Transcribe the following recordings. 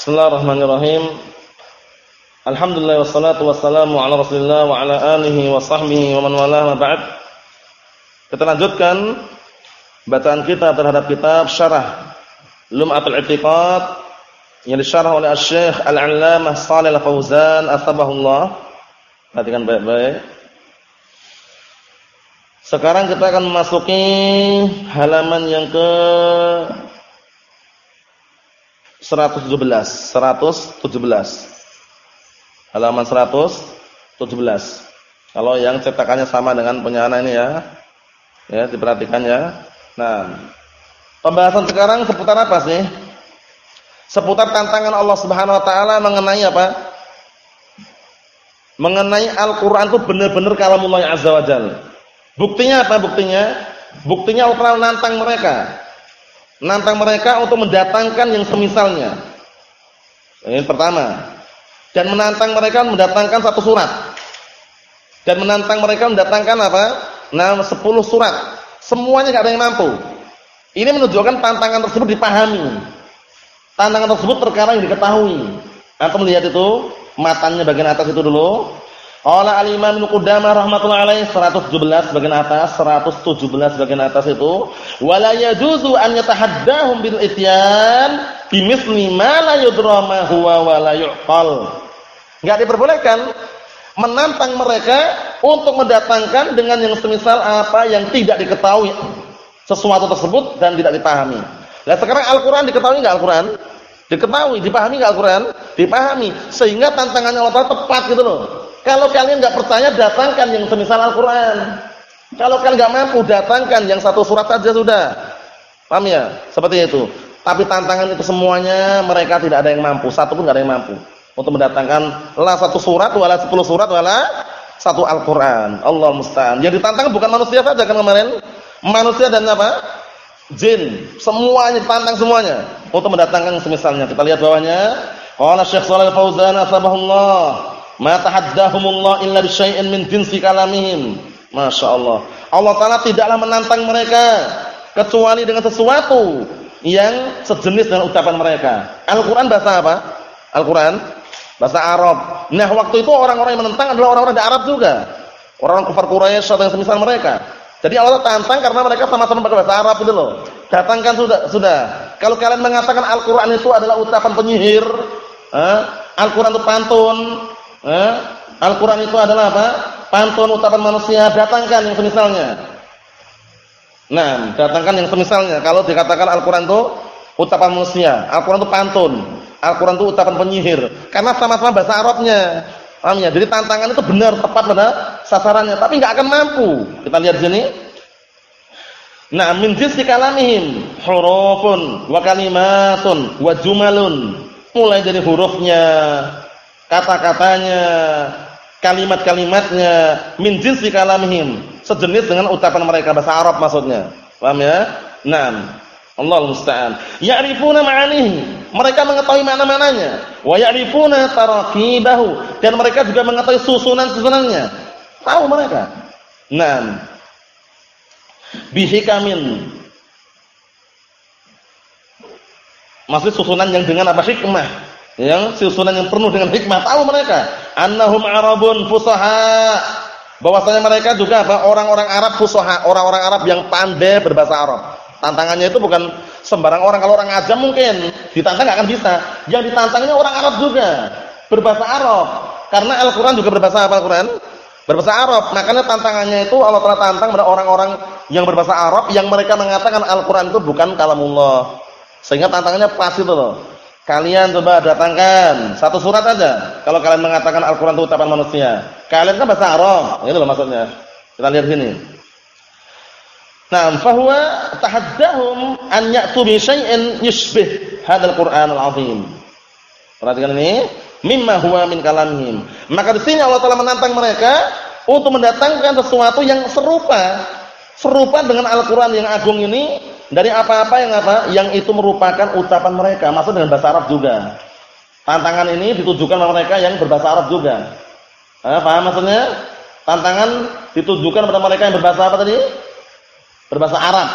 Bismillahirrahmanirrahim. Alhamdulillah wassalatu wassalamu ala Rasulillah wa ala alihi wa sahbihi wa man walah ma ba'd. Kita lanjutkan bacaan kita terhadap kitab Syarah Lum'atul I'tiqad yang disyarah oleh Asy-Syaikh Al-'Allamah Shalih Al-Fauzan atsabahullah. Perhatikan baik-baik. Sekarang kita akan memasuki halaman yang ke 117, 117. Halaman 117. Kalau yang cetakannya sama dengan punya anak ini ya. Ya, diperhatikan ya. Nah, pembahasan sekarang seputar apa sih? Seputar tantangan Allah Subhanahu wa taala mengenai apa? Mengenai Al-Qur'an itu benar-benar kalamullah azza wajalla. Buktinya apa buktinya? Buktinya Allah nantang mereka Nantang mereka untuk mendatangkan yang semisalnya. Ini pertama. Dan menantang mereka mendatangkan satu surat. Dan menantang mereka mendatangkan apa? Nah, sepuluh surat. Semuanya tidak ada yang mampu. Ini menunjukkan tantangan tersebut dipahami. Tantangan tersebut perkara yang diketahui. Atau melihat itu matanya bagian atas itu dulu. Qala al-Imam Ibnu rahimatullah alaih 117 bagian atas, 117 bagian atas itu, wala yajuzu an yatahaddahum bil ityan bimithli ma la yudra ma huwa wa la yuqal. Enggak diperbolehkan menantang mereka untuk mendatangkan dengan yang semisal apa yang tidak diketahui sesuatu tersebut dan tidak dipahami. Nah, sekarang Al-Qur'an diketahui enggak Al-Qur'an? Diketahui, dipahami enggak Al-Qur'an? Dipahami. Sehingga tantangannya Allah tepat gitu loh. Kalau kalian nggak percaya, datangkan yang semisal Al-Quran. Kalau kalian nggak mampu, datangkan yang satu surat saja sudah. Paham ya? Seperti itu. Tapi tantangan itu semuanya mereka tidak ada yang mampu. Satu pun nggak ada yang mampu untuk mendatangkan lah satu surat, wala sepuluh surat, wala satu Al-Quran. Allah musta'an. Yang ditantang bukan manusia saja kan kemarin. Manusia dan apa? Jin. Semuanya ditantang semuanya untuk mendatangkan semisalnya. Kita lihat bawahnya. Qala Syekh Shalal Fauzan asbahullah Ma tahaddahumullah illa bisyai'in min jinsi kalamihim. Masya Allah. Allah Ta'ala tidaklah menantang mereka kecuali dengan sesuatu yang sejenis dengan ucapan mereka. Al-Quran bahasa apa? Al-Quran bahasa Arab. Nah waktu itu orang-orang yang menentang adalah orang-orang dari Arab juga. Orang-orang kufar Quraisy atau yang semisal mereka. Jadi Allah tantang karena mereka sama-sama pakai bahasa Arab itu loh. Datangkan sudah, sudah. Kalau kalian mengatakan Al-Quran itu adalah ucapan penyihir, eh? Al-Quran itu pantun, Eh? Al-Quran itu adalah apa? Pantun ucapan manusia, datangkan yang semisalnya. Nah, datangkan yang semisalnya. Kalau dikatakan Al-Quran itu ucapan manusia, Al-Quran itu pantun, Al-Quran itu ucapan penyihir. Karena sama-sama bahasa Arabnya. Paham ya? Jadi tantangan itu benar, tepat pada sasarannya. Tapi nggak akan mampu. Kita lihat sini. Nah, min kalamihim hurufun wa kalimatun wa jumalun. Mulai dari hurufnya, kata-katanya, kalimat-kalimatnya min jinsi kalamihim, sejenis dengan ucapan mereka bahasa Arab maksudnya. Paham ya? Naam. Allah musta'an. Ya'rifuna ma'anihi. Mereka mengetahui mana-mananya. Wa ya'rifuna tarakibahu. Dan mereka juga mengetahui susunan-susunannya. Tahu mereka. Naam. Bihikamin. Maksud susunan yang dengan apa hikmah yang susunan yang penuh dengan hikmah. Tahu mereka? Annahum arabun fusaha. Bahwasanya mereka juga apa orang-orang Arab fusaha. Orang-orang Arab yang pandai berbahasa Arab. Tantangannya itu bukan sembarang orang. Kalau orang ajam mungkin ditantang nggak akan bisa. Yang ditantangnya orang Arab juga. Berbahasa Arab. Karena Al-Qur'an juga berbahasa apa Al-Qur'an? Berbahasa Arab. Makanya tantangannya itu Allah telah tantang pada orang-orang yang berbahasa Arab yang mereka mengatakan Al-Qur'an itu bukan kalamullah. Sehingga tantangannya pas itu loh Kalian coba datangkan satu surat aja. Kalau kalian mengatakan Al-Qur'an itu ucapan manusia. Kalian kan bahasa Arab, itu loh maksudnya. Kita lihat sini. Nah, fahuwa tahaddahum an ya'tu bi syai'in yushbih hadzal Qur'an al-'azim. Perhatikan ini, mimma huwa min kalamihim. Maka di sini Allah Taala menantang mereka untuk mendatangkan sesuatu yang serupa serupa dengan Al-Qur'an yang agung ini dari apa-apa yang apa? Yang itu merupakan ucapan mereka, maksud dengan bahasa Arab juga. Tantangan ini ditujukan kepada mereka yang berbahasa Arab juga. Eh, paham maksudnya? Tantangan ditujukan kepada mereka yang berbahasa apa tadi? Berbahasa Arab.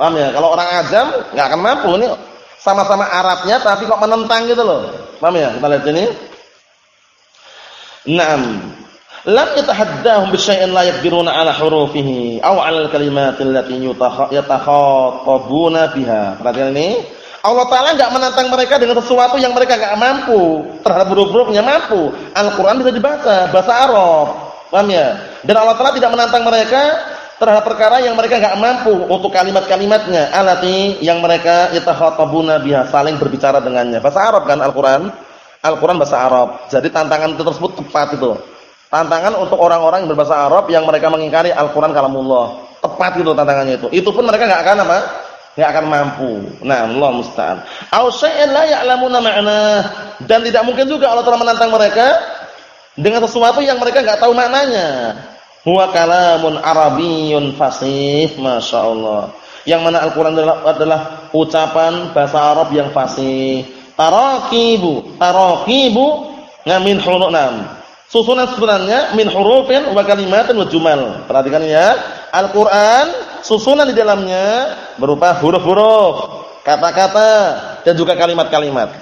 Paham ya? Kalau orang ajam nggak akan mampu ini sama-sama Arabnya tapi kok menentang gitu loh. Paham ya? Kita lihat sini. Naam. Lam yatahaddahum bi syai'in la yaqdiruna 'ala hurufihi aw 'ala al-kalimat allati yatakhatabuna biha. Perhatikan ini. Allah Ta'ala enggak menantang mereka dengan sesuatu yang mereka enggak mampu. Terhadap huruf-hurufnya mampu. Al-Quran bisa dibaca, bahasa Arab. Paham ya? Dan Allah Ta'ala tidak menantang mereka terhadap perkara yang mereka enggak mampu untuk kalimat-kalimatnya. Alati yang mereka yatakhatabuna biha, saling berbicara dengannya. Bahasa Arab kan Al-Quran? Al-Quran bahasa Arab. Jadi tantangan itu tersebut tepat itu. Tantangan untuk orang-orang yang berbahasa Arab yang mereka mengingkari Al-Quran kalamullah. Tepat itu tantangannya itu. Itu pun mereka nggak akan apa? Nggak akan mampu. Nah, Allah musta'an. Au la ya'lamuna. Dan tidak mungkin juga Allah telah menantang mereka dengan sesuatu yang mereka nggak tahu maknanya. Huwa kalamun arabiyyun fasih, Masya Allah. Yang mana Al-Quran adalah, adalah ucapan bahasa Arab yang fasih tarakibu tarakibu ngamin huruf enam susunan-susunannya min hurufin wa kalimatin wa jumal. Perhatikan ya. Al-Qur'an susunan di dalamnya berupa huruf-huruf kata-kata dan juga kalimat-kalimat.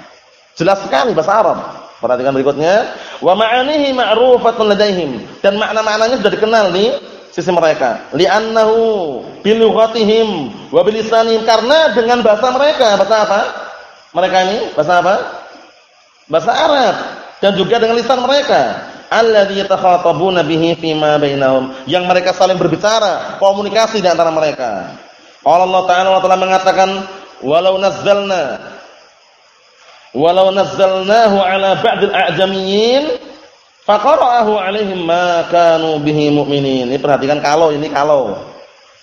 Jelas sekali bahasa Arab. Perhatikan berikutnya. Wa ma'anihi ma'rufatun ladaihim. Dan makna-maknanya sudah dikenal di sisi mereka. Li'annahu bilughatihim wa bilisanihim. Karena dengan bahasa mereka bahasa apa? Mereka ini bahasa apa? Bahasa Arab. Dan juga dengan lisan mereka. Alladzi yatakhatabuna bihi fima bainahum. Yang mereka saling berbicara, komunikasi di antara mereka. Allah Ta'ala Allah Ta'ala mengatakan, "Walau nazzalna walau nazzalnahu ala ba'dil a'jamiyyin faqara'ahu 'alaihim ma kanu bihi mu'minin." Ini perhatikan kalau ini kalau.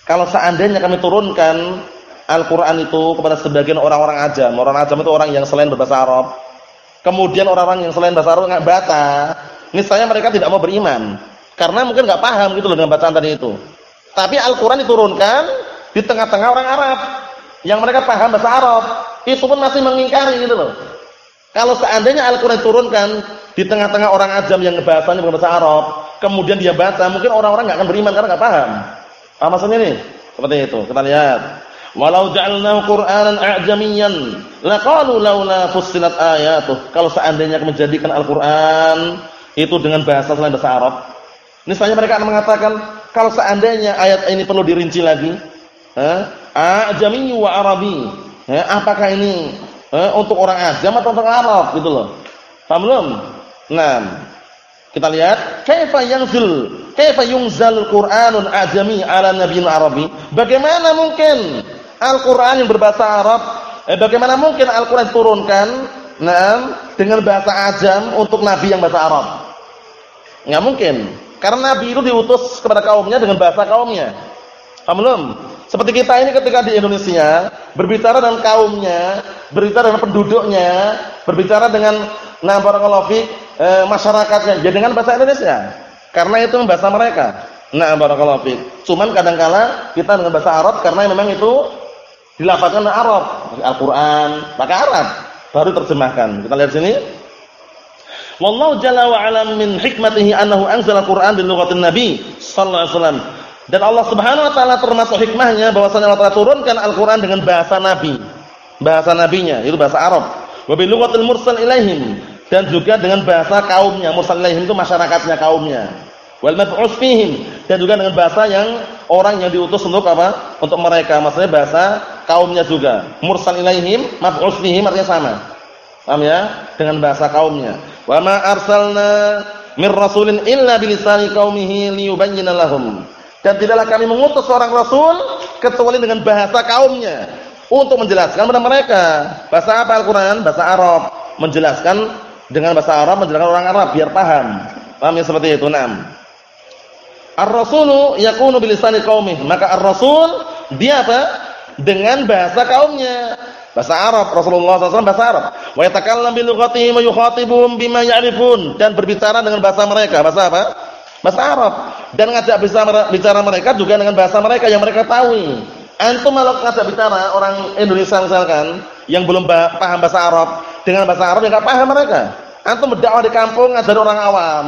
Kalau seandainya kami turunkan Al-Quran itu kepada sebagian orang-orang ajam. Orang ajam itu orang yang selain berbahasa Arab. Kemudian orang-orang yang selain bahasa Arab nggak baca. Misalnya mereka tidak mau beriman. Karena mungkin nggak paham gitu loh dengan bacaan tadi itu. Tapi Al-Quran diturunkan di tengah-tengah orang Arab. Yang mereka paham bahasa Arab. Itu pun masih mengingkari gitu loh. Kalau seandainya Al-Quran diturunkan di tengah-tengah orang ajam yang bahasanya bukan bahasa Arab. Kemudian dia baca. Mungkin orang-orang nggak akan beriman karena nggak paham. Apa maksudnya ini? Seperti itu. Kita lihat. Walau ja'alnahu Qur'anan a'jamiyyan laqalu laula fussilat ayatuh. Kalau seandainya menjadikan Al-Qur'an itu dengan bahasa selain bahasa Arab, niscaya mereka akan mengatakan kalau seandainya ayat ini perlu dirinci lagi, ha? A'jami wa Arabi. Ya, apakah ini eh, untuk orang ajam atau untuk Arab gitu loh. Paham belum? Nah, kita lihat kaifa yanzil kaifa yunzalul Qur'anun ajami ala nabiyyin Arabi? Bagaimana mungkin Al-Quran yang berbahasa Arab, eh, bagaimana mungkin Al-Quran turunkan nah, dengan bahasa ajam untuk Nabi yang bahasa Arab? Nggak mungkin. Karena Nabi itu diutus kepada kaumnya dengan bahasa kaumnya. Paham belum? Seperti kita ini ketika di Indonesia, berbicara dengan kaumnya, berbicara dengan penduduknya, berbicara dengan nah barakallahu eh, masyarakatnya, jadi ya dengan bahasa Indonesia. Karena itu bahasa mereka. Nah barakallahu. Cuman kadangkala kita dengan bahasa Arab karena memang itu dilafazkan Arab, Al-Qur'an, pakai Arab, baru terjemahkan. Kita lihat sini. Wallahu jalla wa ala min hikmatihi annahu anzala Al-Qur'an bil lughatin Nabi sallallahu alaihi wasallam. Dan Allah Subhanahu wa taala termasuk hikmahnya bahwasanya Allah telah turunkan Al-Qur'an dengan bahasa Nabi. Bahasa nabinya itu bahasa Arab. Wa bil lughatil mursal ilaihim dan juga dengan bahasa kaumnya. Mursal ilaihim itu masyarakatnya kaumnya. Wal mab'us fihim dan juga dengan bahasa yang orang yang diutus untuk apa? Untuk mereka. Maksudnya bahasa kaumnya juga. Mursal ilaihim, maf'ul fihim artinya sama. Paham ya? Dengan bahasa kaumnya. Wa ma arsalna mir rasulin illa bilisani qaumihi liyubayyana lahum. Dan tidaklah kami mengutus seorang rasul kecuali dengan bahasa kaumnya untuk menjelaskan kepada mereka. Bahasa apa Al-Qur'an? Bahasa Arab. Menjelaskan dengan bahasa Arab menjelaskan orang Arab biar paham. Paham ya seperti itu? Naam. Ar-rasulu yakunu bilisani qaumih. Maka ar-rasul dia apa? dengan bahasa kaumnya. Bahasa Arab, Rasulullah SAW bahasa Arab. Wa yatakallam bi lughatihim wa yukhatibuhum bima ya'rifun dan berbicara dengan bahasa mereka. Bahasa apa? Bahasa Arab. Dan ngajak bicara mereka juga dengan bahasa mereka yang mereka tahu. Antum kalau ngajak bicara orang Indonesia misalkan yang belum paham bahasa Arab dengan bahasa Arab yang enggak paham mereka. Antum berdakwah di kampung ngajar orang awam,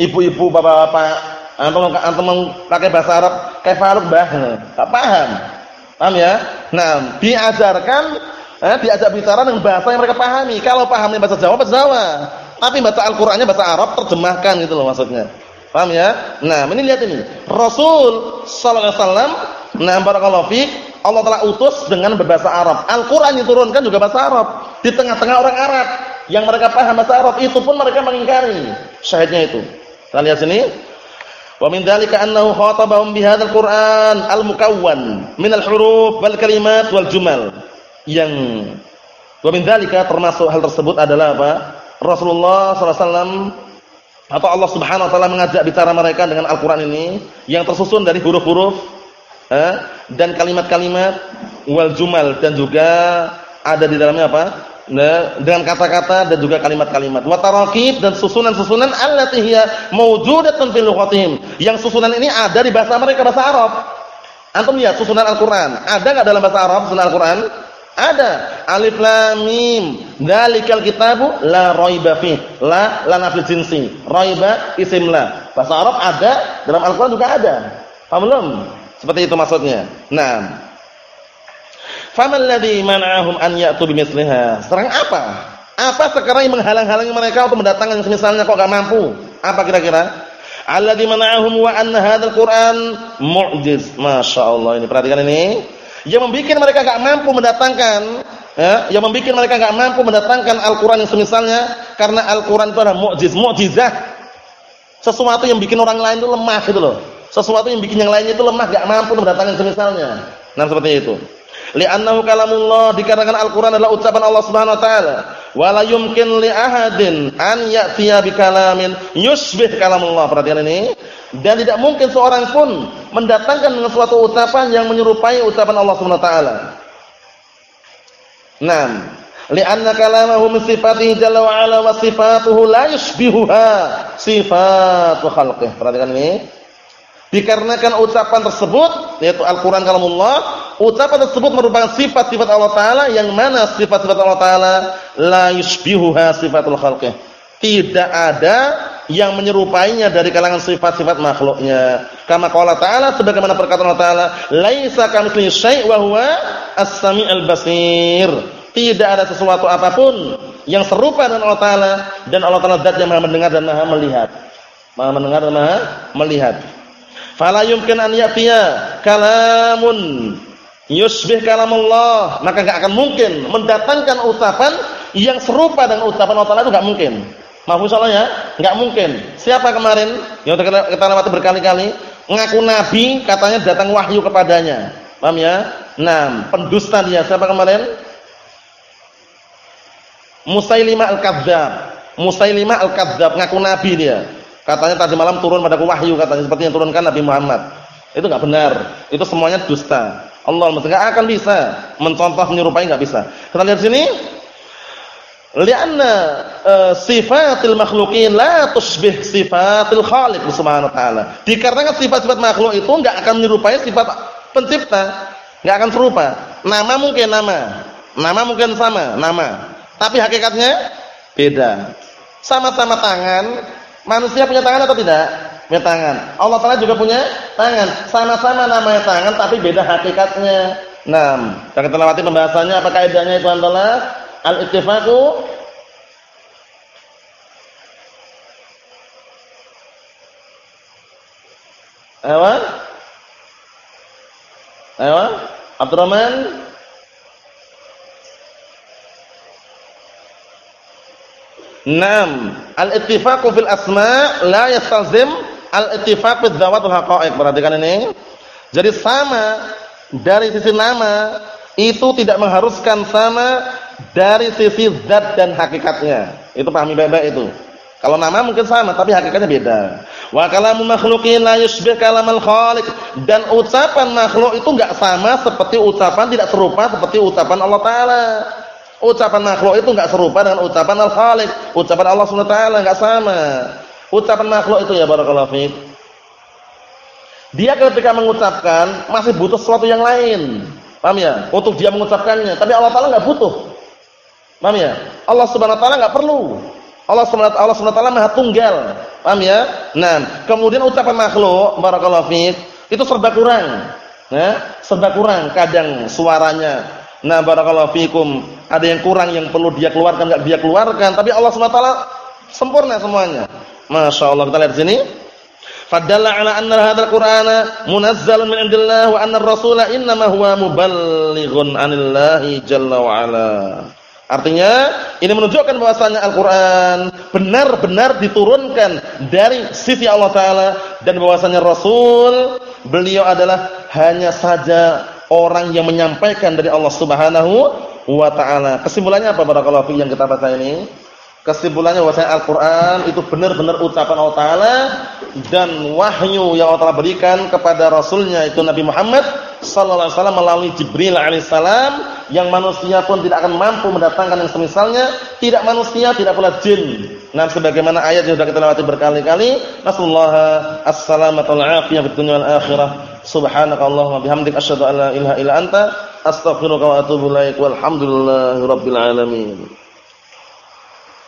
ibu-ibu, bapak-bapak, antum antum pakai bahasa Arab kayak Faruk bah, enggak paham. Paham ya? Nah, diajarkan Eh, diajak bicara dengan bahasa yang mereka pahami. Kalau pahamnya bahasa Jawa, bahasa Jawa. Tapi baca Al-Qur'annya bahasa Arab terjemahkan gitu loh maksudnya. Paham ya? Nah, ini lihat ini. Rasul sallallahu alaihi wasallam, nah barakallahu fiik, Allah telah utus dengan berbahasa Arab. Al-Qur'an diturunkan juga bahasa Arab. Di tengah-tengah orang Arab yang mereka paham bahasa Arab, itu pun mereka mengingkari. Syahidnya itu. Kita lihat sini. Wa min dzalika annahu khatabahum bihadzal Qur'an al-mukawwan min al-huruf wal kalimat wal jumal yang wa min dzalika termasuk hal tersebut adalah apa? Rasulullah sallallahu alaihi atau Allah Subhanahu wa taala mengajak bicara mereka dengan Al-Qur'an ini yang tersusun dari huruf-huruf eh, dan kalimat-kalimat wal jumal dan juga ada di dalamnya apa? Nah, dengan kata-kata dan juga kalimat-kalimat. Wa tarakib dan susunan-susunan allati hiya mawjudatun fil lughatihim. Yang susunan ini ada di bahasa mereka bahasa Arab. Antum lihat susunan Al-Qur'an. Ada enggak dalam bahasa Arab susunan Al-Qur'an? Ada. Alif lam mim. Dzalikal kitabu la raiba fi. La la nafil jinsi. Raiba isim la. Bahasa Arab ada, dalam Al-Qur'an juga ada. Paham belum? Seperti itu maksudnya. Nah. Faman ladzi man'ahum an ya'tu bimithliha? Serang apa? Apa sekarang yang menghalang-halangi mereka untuk mendatangkan semisalnya kok enggak mampu? Apa kira-kira? Alladzi man'ahum wa anna hadzal Qur'an mu'jiz. Masyaallah ini perhatikan ini yang membuat mereka enggak mampu mendatangkan ya, yang membuat mereka enggak mampu mendatangkan Al-Qur'an yang semisalnya karena Al-Qur'an itu adalah mukjiz, mukjizah. Sesuatu yang bikin orang lain itu lemah gitu loh. Sesuatu yang bikin yang lainnya itu lemah enggak mampu mendatangkan semisalnya. Nah, seperti itu. Li'annahu kalamullah dikarenakan Al-Qur'an adalah ucapan Allah Subhanahu wa taala. Wa la yumkin li ahadin an ya'tiya bi kalamin yushbih kalamullah. Perhatian ini. Dan tidak mungkin seorang pun mendatangkan dengan suatu ucapan yang menyerupai ucapan Allah Subhanahu wa taala. Naam. Li'anna kalamahu min sifatihi jalla wa ala wa sifatuhu la yushbihuha sifatu khalqih. Perhatikan ini. Dikarenakan ucapan tersebut yaitu Al-Qur'an kalamullah, ucapan tersebut merupakan sifat-sifat Allah taala yang mana sifat-sifat Allah taala la yushbihuha sifatul khalqih. Tidak ada yang menyerupainya dari kalangan sifat-sifat makhluknya. Kama qala ta'ala sebagaimana perkataan Allah taala, "Laisa kamitslihi syai' wa huwa as-sami'ul basir." Tidak ada sesuatu apa pun yang serupa dengan Allah taala dan Allah taala zat yang Maha mendengar dan Maha melihat. Maha mendengar dan Maha melihat. Fala yumkin an ya'tiya kalamun yusbih kalamullah. Maka enggak akan mungkin mendatangkan ucapan yang serupa dengan ucapan Allah itu enggak mungkin. Mahfuz ya? Enggak mungkin. Siapa kemarin yang kita, kita lewati berkali-kali ngaku nabi katanya datang wahyu kepadanya. Paham ya? Nah, pendusta dia siapa kemarin? Musailimah al-Kadzdzab. Musailimah al-Kadzdzab ngaku nabi dia. Katanya tadi malam turun padaku wahyu katanya seperti yang turunkan Nabi Muhammad. Itu enggak benar. Itu semuanya dusta. Allah enggak akan bisa mencontoh menyerupai enggak bisa. Kita lihat sini. Lianna uh, sifatil makhluqin la tusbih sifatil khaliq subhanahu wa ta'ala. Dikarenakan sifat-sifat makhluk itu enggak akan menyerupai sifat pencipta. Enggak akan serupa. Nama mungkin nama. Nama mungkin sama, nama. Tapi hakikatnya beda. Sama-sama tangan, Manusia punya tangan atau tidak? Punya tangan. Allah Taala juga punya tangan. Sama-sama namanya tangan tapi beda hakikatnya. Nah, kita lewati pembahasannya apa kaidahnya itu adalah al-ittifaqu Ayo. Ayo. Abdurrahman Naam, al-ittifaqu fil asma la yastalzim al-ittifaq fi dzawatul haqa'iq. Perhatikan ini. Jadi sama dari sisi nama itu tidak mengharuskan sama dari sisi zat dan hakikatnya. Itu pahami baik-baik itu. Kalau nama mungkin sama tapi hakikatnya beda. Wa kalamu makhluqin la yushbih kalamal khaliq dan ucapan makhluk itu enggak sama seperti ucapan tidak serupa seperti ucapan Allah taala. Ucapan makhluk itu enggak serupa dengan ucapan Al-Khaliq. Ucapan Allah Subhanahu wa taala enggak sama. Ucapan makhluk itu ya barakallahu fiik. Dia ketika mengucapkan masih butuh sesuatu yang lain. Paham ya? Untuk dia mengucapkannya, tapi Allah taala enggak butuh. Paham ya? Allah Subhanahu wa taala enggak perlu. Allah Subhanahu Allah Subhanahu wa taala Maha Tunggal. Paham ya? Nah, kemudian ucapan makhluk barakallahu fiik itu serba kurang. Ya, serba kurang kadang suaranya Nah, barakallahu fikum. Ada yang kurang yang perlu dia keluarkan enggak dia keluarkan, tapi Allah SWT sempurna semuanya. Masya Allah kita lihat sini. Fadalla ala anna hadzal Qur'ana munazzalun min indillah wa anna ar-rasula innama huwa muballighun 'anillahi jalla wa ala. Artinya ini menunjukkan bahwasanya Al-Qur'an benar-benar diturunkan dari sisi Allah taala dan bahwasanya Rasul beliau adalah hanya saja orang yang menyampaikan dari Allah Subhanahu wa taala. Kesimpulannya apa barakallahu yang kita baca ini? Kesimpulannya bahwasanya Al-Qur'an itu benar-benar ucapan Allah taala dan wahyu yang Allah taala berikan kepada rasulnya itu Nabi Muhammad sallallahu alaihi wasallam melalui Jibril alaihissalam yang manusia pun tidak akan mampu mendatangkan yang semisalnya, tidak manusia, tidak pula jin. Nah, sebagaimana ayat yang sudah kita lewati berkali-kali, nasallahu as-salamata wal afiyah fid dunya wal akhirah. Subhanakallahumma bihamdika asyhadu an la ilaha illa anta astaghfiruka wa atubu ilaik. Walhamdulillahirabbil alamin.